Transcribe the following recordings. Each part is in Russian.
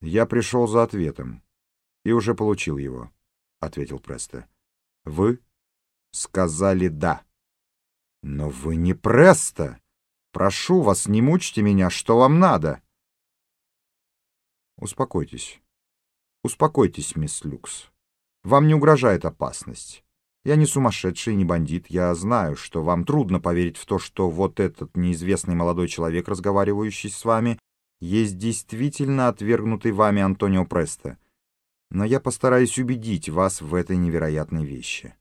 «Я пришел за ответом и уже получил его», — ответил Преста. «Вы сказали «да». «Но вы не Преста! Прошу вас, не мучьте меня, что вам надо?» «Успокойтесь. Успокойтесь, мисс Люкс. Вам не угрожает опасность. Я не сумасшедший, не бандит. Я знаю, что вам трудно поверить в то, что вот этот неизвестный молодой человек, разговаривающий с вами, есть действительно отвергнутый вами Антонио Престо. Но я постараюсь убедить вас в этой невероятной вещи.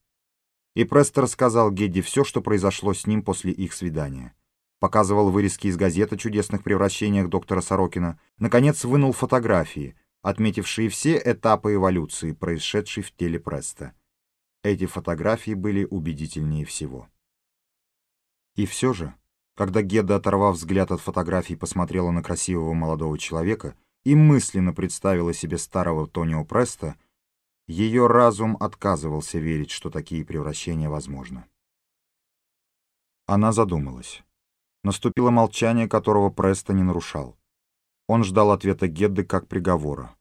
И Престо рассказал Гедди все, что произошло с ним после их свидания. Показывал вырезки из газет о чудесных превращениях доктора Сорокина. Наконец вынул фотографии, отметившие все этапы эволюции, происшедшей в теле Преста. Эти фотографии были убедительнее всего. И все же, когда Гедда, оторвав взгляд от фотографий, посмотрела на красивого молодого человека и мысленно представила себе старого Тонио Преста, ее разум отказывался верить, что такие превращения возможны. Она задумалась. Наступило молчание, которого Преста не нарушал. Он ждал ответа Гедды как приговора.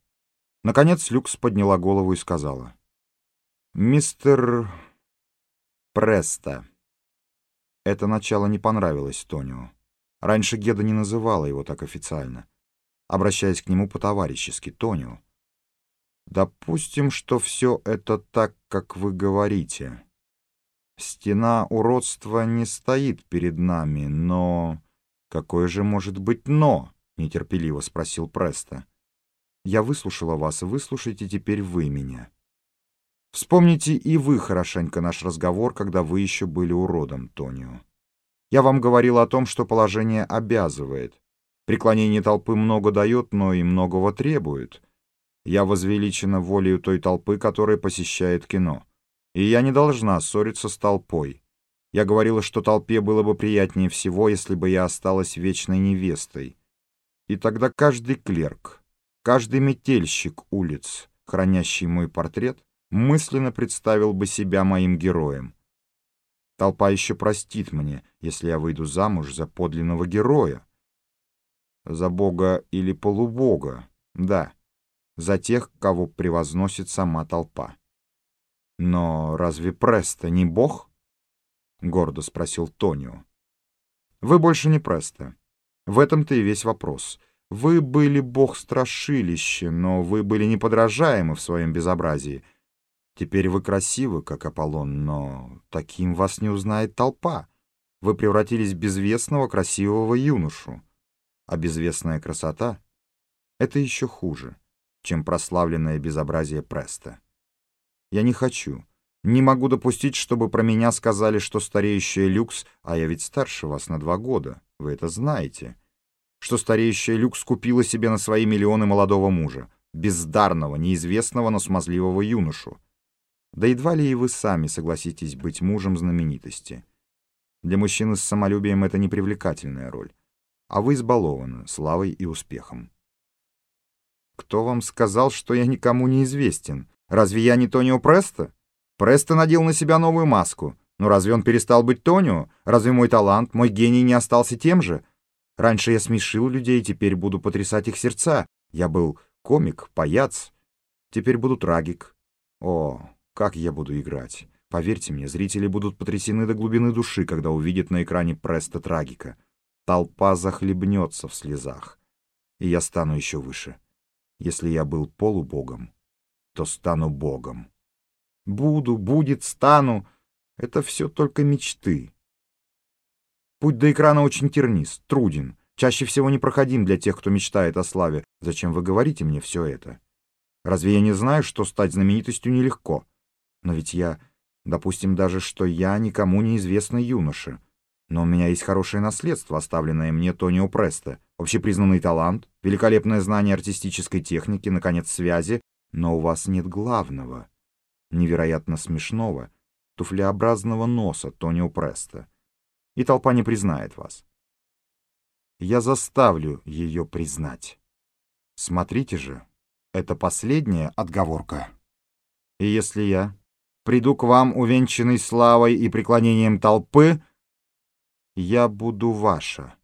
Наконец Люкс подняла голову и сказала. «Мистер Преста». Это начало не понравилось Тонио. Раньше Геда не называла его так официально, обращаясь к нему по-товарищески, Тонио. «Допустим, что все это так, как вы говорите. Стена уродства не стоит перед нами, но... Какое же может быть «но»?» — нетерпеливо спросил Преста. «Я выслушала вас, выслушайте теперь вы меня». Вспомните и вы хорошенько наш разговор, когда вы еще были уродом, Тонио. Я вам говорил о том, что положение обязывает. Преклонение толпы много дает, но и многого требует. Я возвеличена волею той толпы, которая посещает кино. И я не должна ссориться с толпой. Я говорила, что толпе было бы приятнее всего, если бы я осталась вечной невестой. И тогда каждый клерк, каждый метельщик улиц, хранящий мой портрет, мысленно представил бы себя моим героем. Толпа еще простит мне, если я выйду замуж за подлинного героя. За бога или полубога, да, за тех, кого превозносит сама толпа. Но разве Преста не бог? — гордо спросил Тонио. Вы больше не Преста. В этом-то и весь вопрос. Вы были бог страшилища, но вы были неподражаемы в своем безобразии — Теперь вы красивы, как Аполлон, но таким вас не узнает толпа. Вы превратились в безвестного красивого юношу. А безвестная красота — это еще хуже, чем прославленное безобразие Преста. Я не хочу, не могу допустить, чтобы про меня сказали, что стареющая люкс, а я ведь старше вас на два года, вы это знаете, что стареющая люкс купила себе на свои миллионы молодого мужа, бездарного, неизвестного, но смазливого юношу, да едва ли и вы сами согласитесь быть мужем знаменитости. Для мужчины с самолюбием это непривлекательная роль, а вы избалованы славой и успехом. Кто вам сказал, что я никому не известен? Разве я не Тонио Престо? Престо надел на себя новую маску. Но разве он перестал быть Тонио? Разве мой талант, мой гений не остался тем же? Раньше я смешил людей, теперь буду потрясать их сердца. Я был комик, паяц. Теперь буду трагик. О, как я буду играть? Поверьте мне, зрители будут потрясены до глубины души, когда увидят на экране Преста Трагика. Толпа захлебнется в слезах. И я стану еще выше. Если я был полубогом, то стану богом. Буду, будет, стану. Это все только мечты. Путь до экрана очень тернист, труден, чаще всего непроходим для тех, кто мечтает о славе. Зачем вы говорите мне все это? Разве я не знаю, что стать знаменитостью нелегко? Но ведь я... Допустим даже, что я никому не известный юноша. Но у меня есть хорошее наследство, оставленное мне Тонио Престо. Общепризнанный талант, великолепное знание артистической техники, наконец, связи. Но у вас нет главного, невероятно смешного, туфлеобразного носа Тонио Престо. И толпа не признает вас. Я заставлю ее признать. Смотрите же, это последняя отговорка. И если я приду к вам, увенчанный славой и преклонением толпы, я буду ваша.